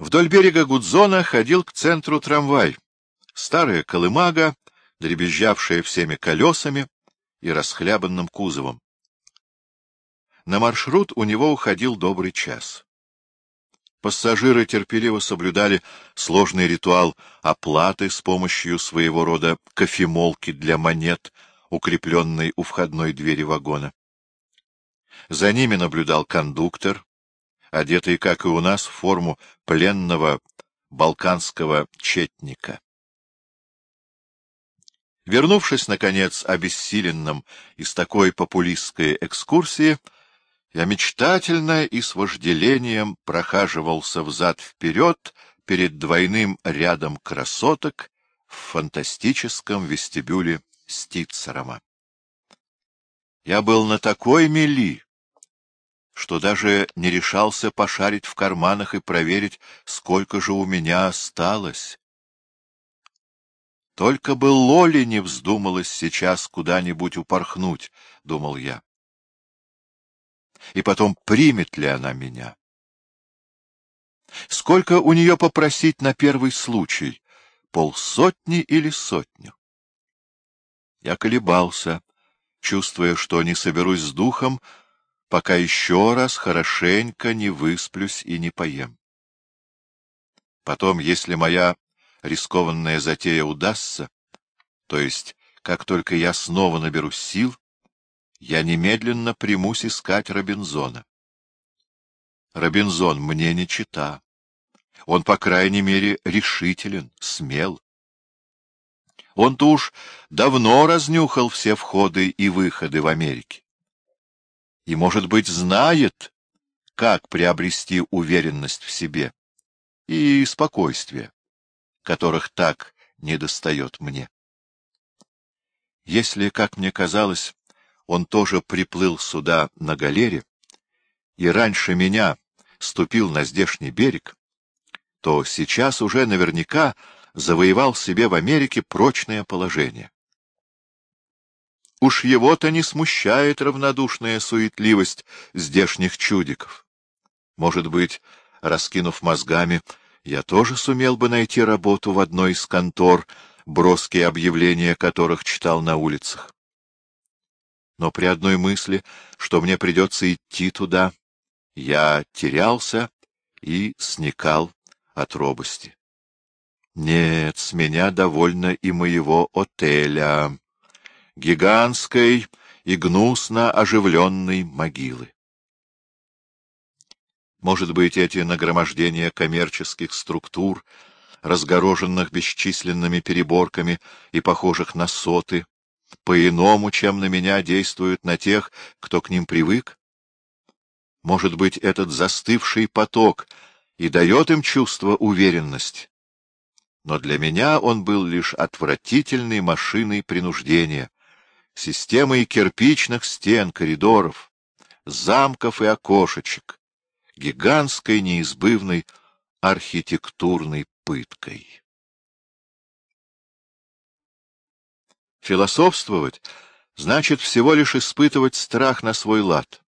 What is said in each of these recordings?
Вдоль берега Гудзона ходил к центру трамвай. Старая колымага, дребезжавшая всеми колесами и расхлябанным кузовом. На маршрут у него уходил добрый час. Пассажиры терпеливо соблюдали сложный ритуал оплаты с помощью своего рода кофемолки для монет, укрепленной у входной двери вагона. За ними наблюдал кондуктор, одетый, как и у нас, в форму пленного балканского четника. Вернувшись, наконец, обессиленным из такой популистской экскурсии, я мечтательно и с вожделением прохаживался взад-вперед перед двойным рядом красоток в фантастическом вестибюле Стицерома. Я был на такой мели, что даже не решался пошарить в карманах и проверить, сколько же у меня осталось. Только бы Лоли не вздумалась сейчас куда-нибудь упорхнуть, — думал я. И потом, примет ли она меня? Сколько у нее попросить на первый случай? Полсотни или сотню? Я колебался, чувствуя, что не соберусь с духом, пока еще раз хорошенько не высплюсь и не поем. Потом, если моя рискованная затея удастся, то есть как только я снова наберу сил, я немедленно примусь искать Робинзона. Робинзон мне не чита. Он, по крайней мере, решителен, смел. Он-то уж давно разнюхал все входы и выходы в Америке. И, может быть, знает, как приобрести уверенность в себе и спокойствие, которых так недостает мне. Если, как мне казалось, он тоже приплыл сюда на галере и раньше меня ступил на здешний берег, то сейчас уже наверняка завоевал себе в Америке прочное положение. Уж его-то не смущает равнодушная суетливость здешних чудиков. Может быть, раскинув мозгами, я тоже сумел бы найти работу в одной из контор, броские объявления которых читал на улицах. Но при одной мысли, что мне придется идти туда, я терялся и сникал от робости. Нет, с меня довольно и моего отеля, гигантской и гнусно оживленной могилы. Может быть, эти нагромождения коммерческих структур, разгороженных бесчисленными переборками и похожих на соты, по-иному, чем на меня, действуют на тех, кто к ним привык? Может быть, этот застывший поток и дает им чувство уверенности? Но для меня он был лишь отвратительной машиной принуждения, системой кирпичных стен, коридоров, замков и окошечек, гигантской неизбывной архитектурной пыткой. Философствовать значит всего лишь испытывать страх на свой лад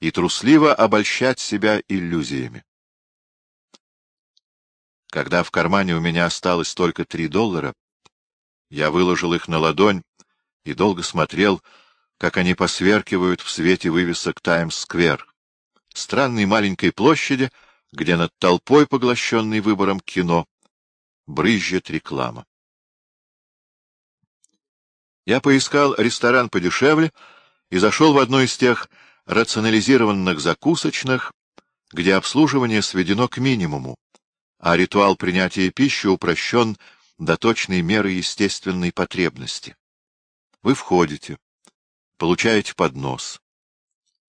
и трусливо обольщать себя иллюзиями. Когда в кармане у меня осталось только три доллара, я выложил их на ладонь и долго смотрел, как они посверкивают в свете вывесок Таймс-сквер, странной маленькой площади, где над толпой, поглощенной выбором кино, брызжет реклама. Я поискал ресторан подешевле и зашел в одну из тех рационализированных закусочных, где обслуживание сведено к минимуму, а ритуал принятия пищи упрощен до точной меры естественной потребности. Вы входите, получаете поднос,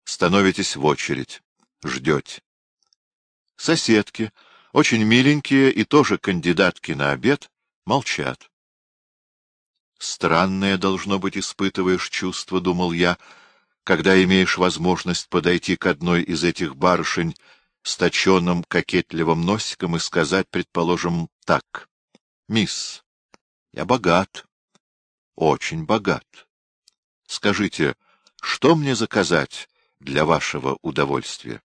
становитесь в очередь, ждете. Соседки, очень миленькие и тоже кандидатки на обед, молчат. Странное должно быть испытываешь чувство, — думал я, — когда имеешь возможность подойти к одной из этих барышень с точенным кокетливым носиком и сказать, предположим, так. «Мисс, я богат, очень богат. Скажите, что мне заказать для вашего удовольствия?»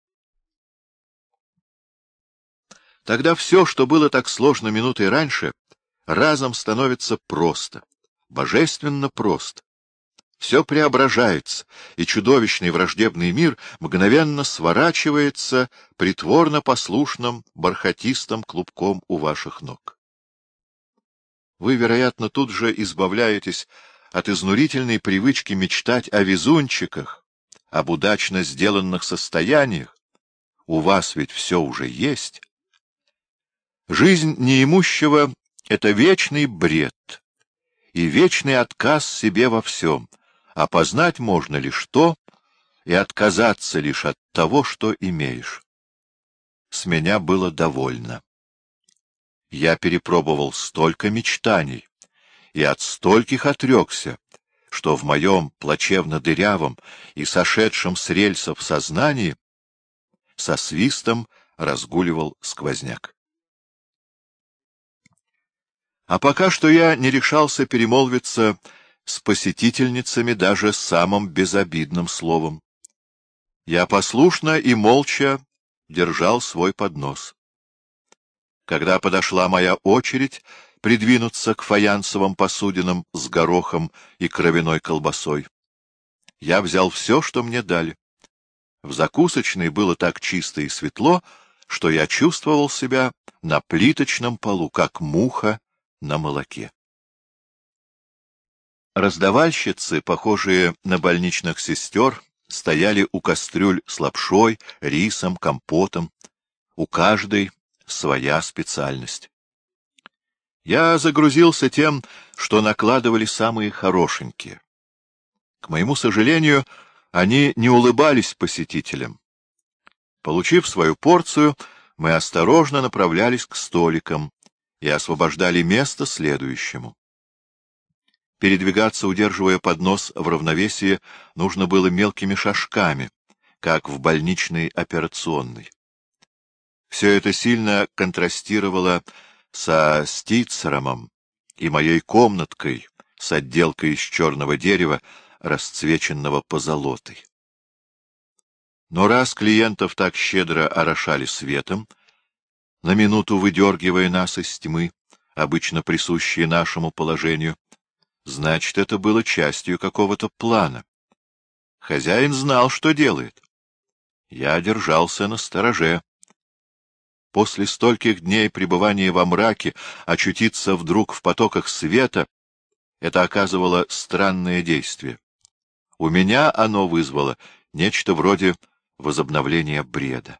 Тогда все, что было так сложно минутой раньше, разом становится просто, божественно просто. Все преображается, и чудовищный враждебный мир мгновенно сворачивается притворно послушным бархатистым клубком у ваших ног. Вы, вероятно, тут же избавляетесь от изнурительной привычки мечтать о везунчиках, об удачно сделанных состояниях. У вас ведь все уже есть. Жизнь неимущего — это вечный бред и вечный отказ себе во всем — опознать можно лишь то и отказаться лишь от того, что имеешь. С меня было довольно. Я перепробовал столько мечтаний и от стольких отрекся, что в моем плачевно-дырявом и сошедшем с рельсов сознании со свистом разгуливал сквозняк. А пока что я не решался перемолвиться с посетительницами даже самым безобидным словом. Я послушно и молча держал свой поднос. Когда подошла моя очередь придвинуться к фаянсовым посудинам с горохом и кровяной колбасой, я взял все, что мне дали. В закусочной было так чисто и светло, что я чувствовал себя на плиточном полу, как муха на молоке. Раздавальщицы, похожие на больничных сестер, стояли у кастрюль с лапшой, рисом, компотом. У каждой своя специальность. Я загрузился тем, что накладывали самые хорошенькие. К моему сожалению, они не улыбались посетителям. Получив свою порцию, мы осторожно направлялись к столикам и освобождали место следующему. Передвигаться, удерживая поднос в равновесии, нужно было мелкими шажками, как в больничной операционной. Все это сильно контрастировало со стицеромом и моей комнаткой с отделкой из черного дерева, расцвеченного позолотой. Но раз клиентов так щедро орошали светом, на минуту выдергивая нас из тьмы, обычно присущие нашему положению, Значит, это было частью какого-то плана. Хозяин знал, что делает. Я держался на стороже. После стольких дней пребывания во мраке очутиться вдруг в потоках света — это оказывало странное действие. У меня оно вызвало нечто вроде возобновления бреда.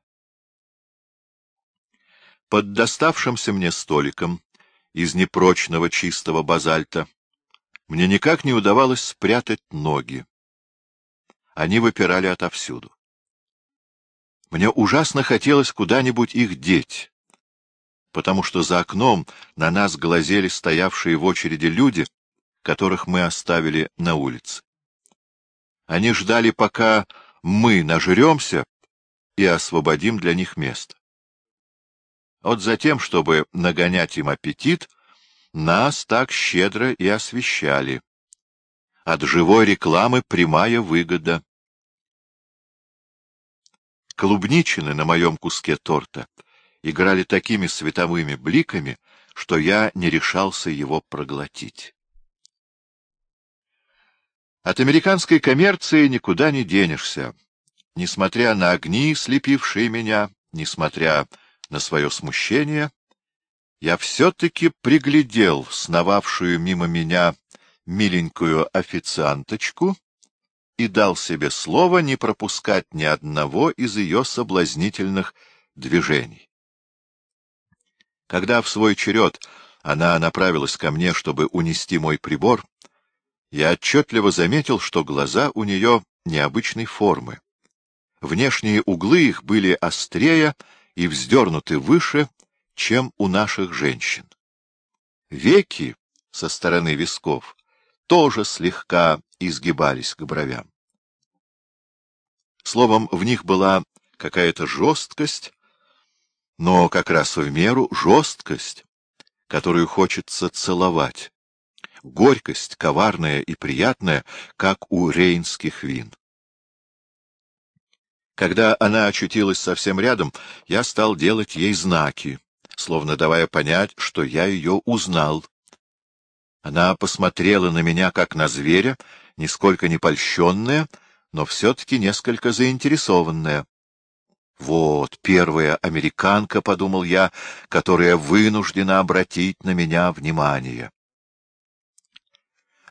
Под доставшимся мне столиком из непрочного чистого базальта мне никак не удавалось спрятать ноги. Они выпирали отовсюду. Мне ужасно хотелось куда-нибудь их деть, потому что за окном на нас глазели стоявшие в очереди люди, которых мы оставили на улице. Они ждали, пока мы нажремся и освободим для них место. Вот затем, чтобы нагонять им аппетит, — нас так щедро и освещали. От живой рекламы прямая выгода. Клубничины на моем куске торта играли такими световыми бликами, что я не решался его проглотить. От американской коммерции никуда не денешься. Несмотря на огни, слепившие меня, несмотря на свое смущение, я все-таки приглядел сновавшую мимо меня миленькую официанточку и дал себе слово не пропускать ни одного из ее соблазнительных движений. Когда в свой черед она направилась ко мне, чтобы унести мой прибор, я отчетливо заметил, что глаза у нее необычной формы. Внешние углы их были острее и вздернуты выше, чем у наших женщин. Веки со стороны висков тоже слегка изгибались к бровям. Словом, в них была какая-то жесткость, но как раз в меру жесткость, которую хочется целовать, горькость, коварная и приятная, как у рейнских вин. Когда она очутилась совсем рядом, я стал делать ей знаки, словно давая понять, что я ее узнал. Она посмотрела на меня, как на зверя, нисколько не польщенная, но все-таки несколько заинтересованная. Вот первая американка, — подумал я, — которая вынуждена обратить на меня внимание.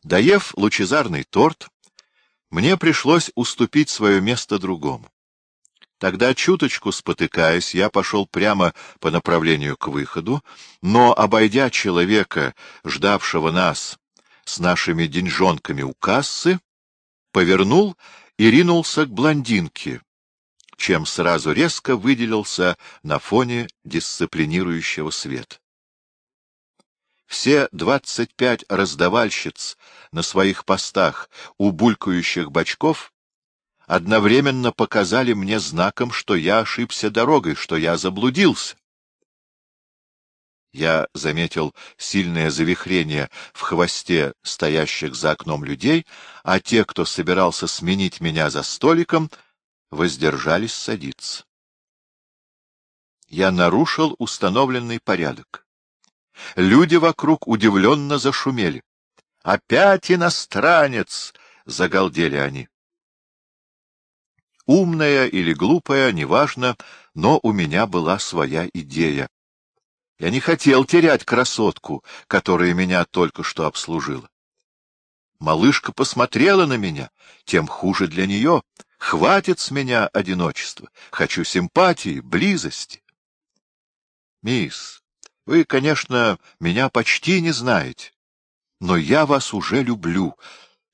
Доев лучезарный торт, мне пришлось уступить свое место другому. Тогда, чуточку спотыкаясь, я пошел прямо по направлению к выходу, но, обойдя человека, ждавшего нас с нашими деньжонками у кассы, повернул и ринулся к блондинке, чем сразу резко выделился на фоне дисциплинирующего света. Все двадцать пять раздавальщиц на своих постах у булькающих бочков одновременно показали мне знаком, что я ошибся дорогой, что я заблудился. Я заметил сильное завихрение в хвосте стоящих за окном людей, а те, кто собирался сменить меня за столиком, воздержались садиться. Я нарушил установленный порядок. Люди вокруг удивленно зашумели. «Опять иностранец!» — загалдели они. Умная или глупая, неважно, но у меня была своя идея. Я не хотел терять красотку, которая меня только что обслужила. Малышка посмотрела на меня, тем хуже для нее. Хватит с меня одиночества. Хочу симпатии, близости. Мисс, вы, конечно, меня почти не знаете, но я вас уже люблю.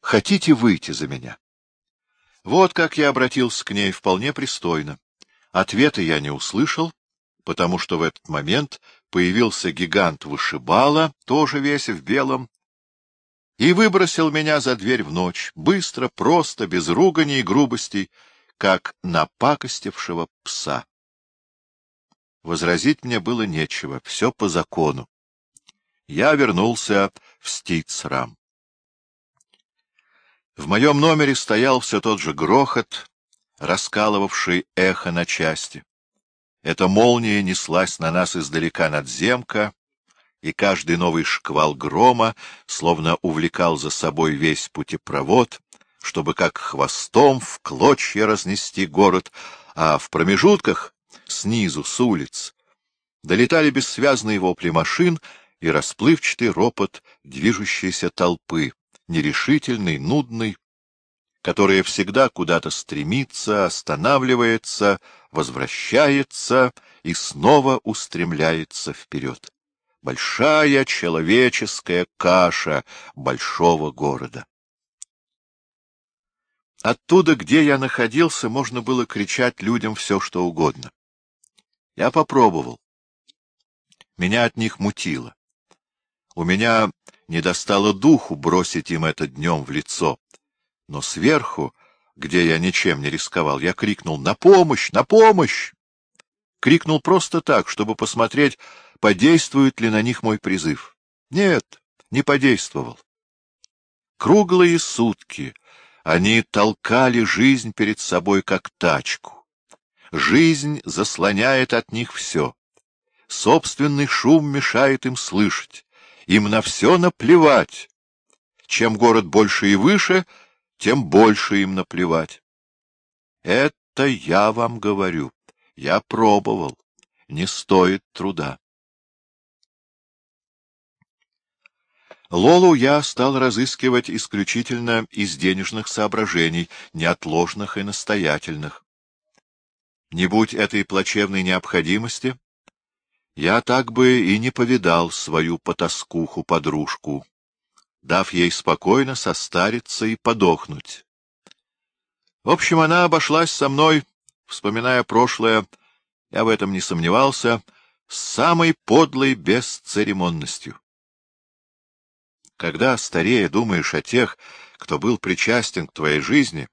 Хотите выйти за меня? Вот как я обратился к ней вполне пристойно. Ответа я не услышал, потому что в этот момент появился гигант вышибала, тоже весь в белом, и выбросил меня за дверь в ночь, быстро, просто, без руганий и грубостей, как напакостившего пса. Возразить мне было нечего, все по закону. Я вернулся в Стицрам. В моем номере стоял все тот же грохот, раскалывавший эхо на части. Эта молния неслась на нас издалека надземка, и каждый новый шквал грома словно увлекал за собой весь путепровод, чтобы как хвостом в клочья разнести город, а в промежутках, снизу, с улиц, долетали бессвязные вопли машин и расплывчатый ропот движущейся толпы, нерешительный, нудный, которая всегда куда-то стремится, останавливается, возвращается и снова устремляется вперед. Большая человеческая каша большого города. Оттуда, где я находился, можно было кричать людям все, что угодно. Я попробовал. Меня от них мутило. У меня не достало духу бросить им это днем в лицо. Но сверху, где я ничем не рисковал, я крикнул «На помощь! На помощь!» Крикнул просто так, чтобы посмотреть, подействует ли на них мой призыв. Нет, не подействовал. Круглые сутки они толкали жизнь перед собой, как тачку. Жизнь заслоняет от них все. Собственный шум мешает им слышать. Им на все наплевать. Чем город больше и выше, тем больше им наплевать. Это я вам говорю. Я пробовал. Не стоит труда. Лолу я стал разыскивать исключительно из денежных соображений, неотложных и настоятельных. Не будь этой плачевной необходимости, я так бы и не повидал свою потаскуху-подружку, дав ей спокойно состариться и подохнуть. В общем, она обошлась со мной, вспоминая прошлое, я в этом не сомневался, с самой подлой бесцеремонностью. Когда, старея, думаешь о тех, кто был причастен к твоей жизни,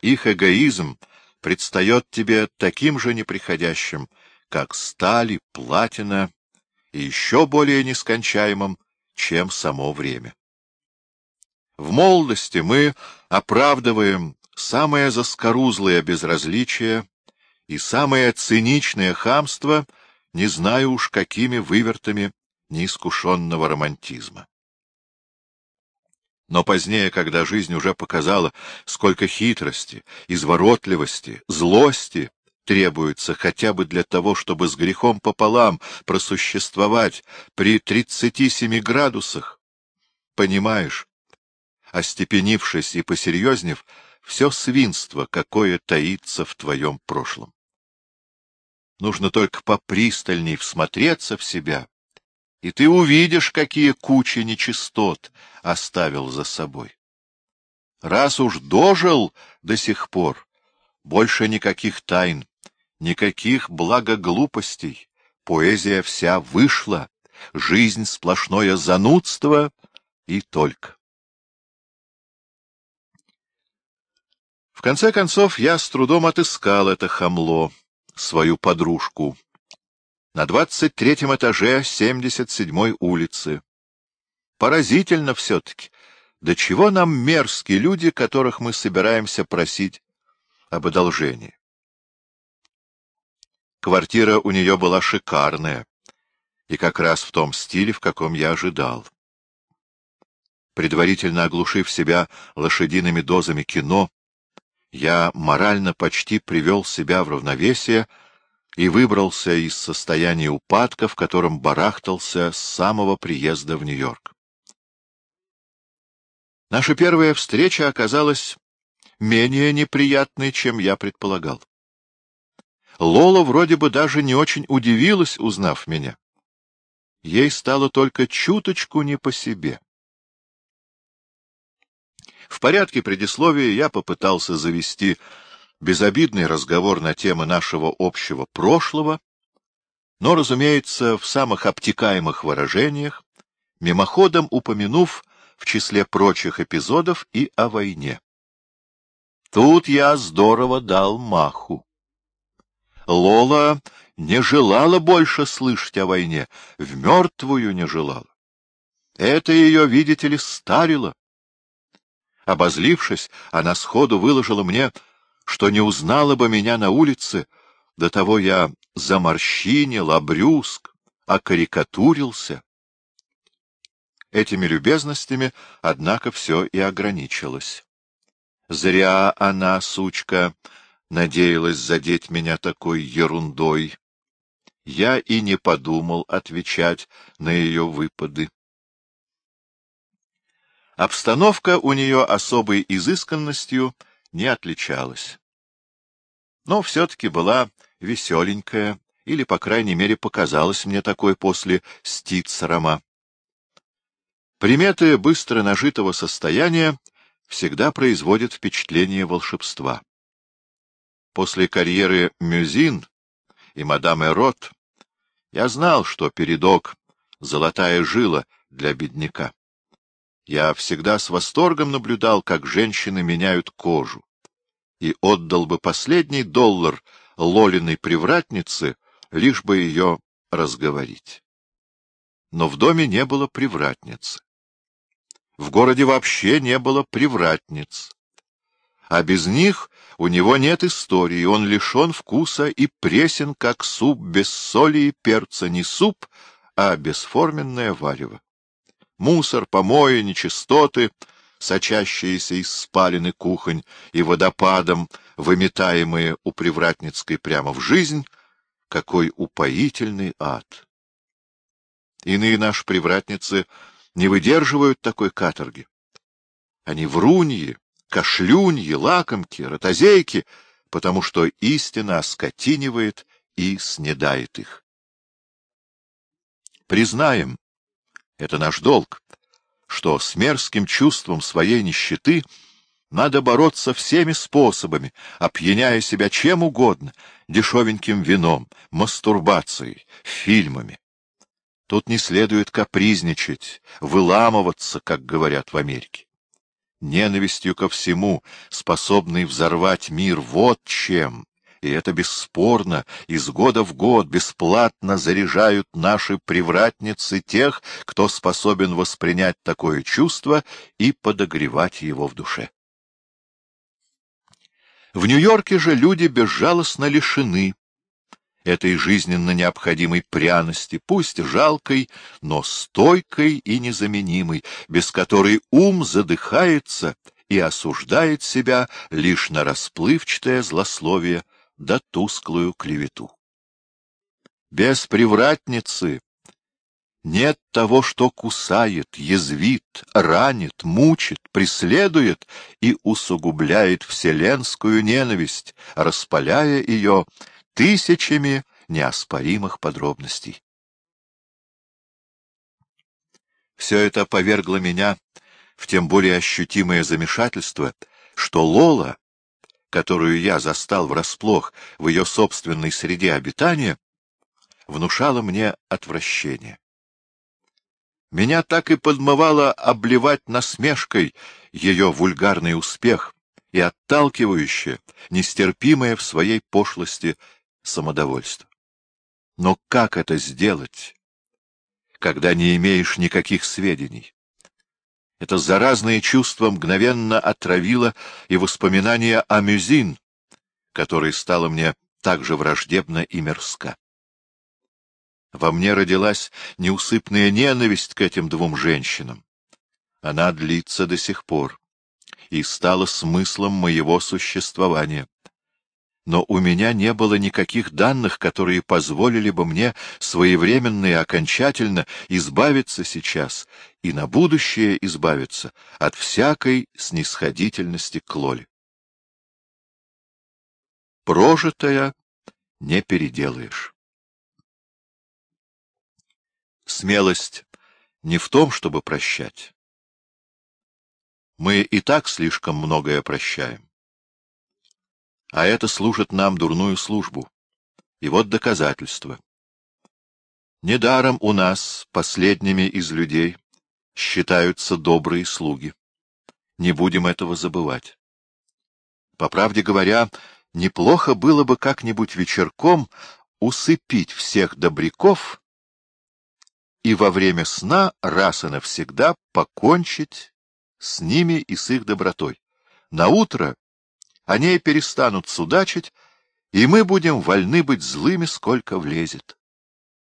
их эгоизм предстает тебе таким же неприходящим, как сталь платина, и еще более нескончаемым, чем само время. В молодости мы оправдываем самое заскорузлое безразличие и самое циничное хамство не знаю уж какими вывертами неискушенного романтизма. Но позднее, когда жизнь уже показала, сколько хитрости, изворотливости, злости требуется хотя бы для того, чтобы с грехом пополам просуществовать при 37 градусах, понимаешь, остепенившись и посерьезнев, все свинство, какое таится в твоем прошлом. Нужно только попристальней всмотреться в себя, и ты увидишь, какие кучи нечистот оставил за собой. Раз уж дожил до сих пор, больше никаких тайн, никаких благоглупостей, поэзия вся вышла, жизнь сплошное занудство и только. В конце концов, я с трудом отыскал это хамло, свою подружку, на двадцать третьем этаже 77-й улицы. Поразительно все-таки, до чего нам мерзкие люди, которых мы собираемся просить об одолжении. Квартира у нее была шикарная, и как раз в том стиле, в каком я ожидал. Предварительно оглушив себя лошадиными дозами кино, я морально почти привел себя в равновесие — и выбрался из состояния упадка, в котором барахтался с самого приезда в Нью-Йорк. Наша первая встреча оказалась менее неприятной, чем я предполагал. Лола вроде бы даже не очень удивилась, узнав меня. Ей стало только чуточку не по себе. В порядке предисловия я попытался завести безобидный разговор на темы нашего общего прошлого, но, разумеется, в самых обтекаемых выражениях, мимоходом упомянув в числе прочих эпизодов и о войне. Тут я здорово дал маху. Лола не желала больше слышать о войне, в мертвую не желала. Это ее, видите ли, старило. Обозлившись, она сходу выложила мне что не узнала бы меня на улице, до того я заморщинил, обрюзг, окарикатурился. Этими любезностями, однако, все и ограничилось. Зря она, сучка, надеялась задеть меня такой ерундой. Я и не подумал отвечать на ее выпады. Обстановка у нее особой изысканностью — не отличалась. Но все-таки была веселенькая, или, по крайней мере, показалась мне такой после Стицерома. Приметы быстро нажитого состояния всегда производят впечатление волшебства. После карьеры Мюзин и мадам Эрот я знал, что передок — золотая жила для бедняка. Я всегда с восторгом наблюдал, как женщины меняют кожу, и отдал бы последний доллар Лолиной привратнице, лишь бы ее разговорить. Но в доме не было привратницы. В городе вообще не было привратниц. А без них у него нет истории, он лишен вкуса и пресен, как суп без соли и перца, не суп, а бесформенное варево мусор, помои, нечистоты, сочащиеся из спалины кухонь и водопадом, выметаемые у Привратницкой прямо в жизнь, какой упоительный ад! Иные наши привратницы не выдерживают такой каторги. Они вруньи, кашлюньи, лакомки, ротозейки, потому что истина оскотинивает и снедает их. Признаем, это наш долг, что с мерзким чувством своей нищеты надо бороться всеми способами, опьяняя себя чем угодно, дешевеньким вином, мастурбацией, фильмами. Тут не следует капризничать, выламываться, как говорят в Америке. Ненавистью ко всему, способный взорвать мир, вот чем и это бесспорно, из года в год бесплатно заряжают наши привратницы тех, кто способен воспринять такое чувство и подогревать его в душе. В Нью-Йорке же люди безжалостно лишены этой жизненно необходимой пряности, пусть жалкой, но стойкой и незаменимой, без которой ум задыхается и осуждает себя лишь на расплывчатое злословие да тусклую клевету. Без привратницы нет того, что кусает, язвит, ранит, мучит, преследует и усугубляет вселенскую ненависть, распаляя ее тысячами неоспоримых подробностей. Все это повергло меня в тем более ощутимое замешательство, что Лола, которую я застал врасплох в ее собственной среде обитания, внушала мне отвращение. Меня так и подмывало обливать насмешкой ее вульгарный успех и отталкивающее, нестерпимое в своей пошлости самодовольство. Но как это сделать, когда не имеешь никаких сведений? Это заразное чувство мгновенно отравило и воспоминание о Мюзин, которое стало мне так же враждебно и мерзко. Во мне родилась неусыпная ненависть к этим двум женщинам. Она длится до сих пор и стала смыслом моего существования но у меня не было никаких данных, которые позволили бы мне своевременно и окончательно избавиться сейчас и на будущее избавиться от всякой снисходительности к Лоле. Прожитое не переделаешь. Смелость не в том, чтобы прощать. Мы и так слишком многое прощаем а это служит нам дурную службу. И вот доказательство. Недаром у нас, последними из людей, считаются добрые слуги. Не будем этого забывать. По правде говоря, неплохо было бы как-нибудь вечерком усыпить всех добряков и во время сна раз и навсегда покончить с ними и с их добротой. На утро они перестанут судачить, и мы будем вольны быть злыми, сколько влезет.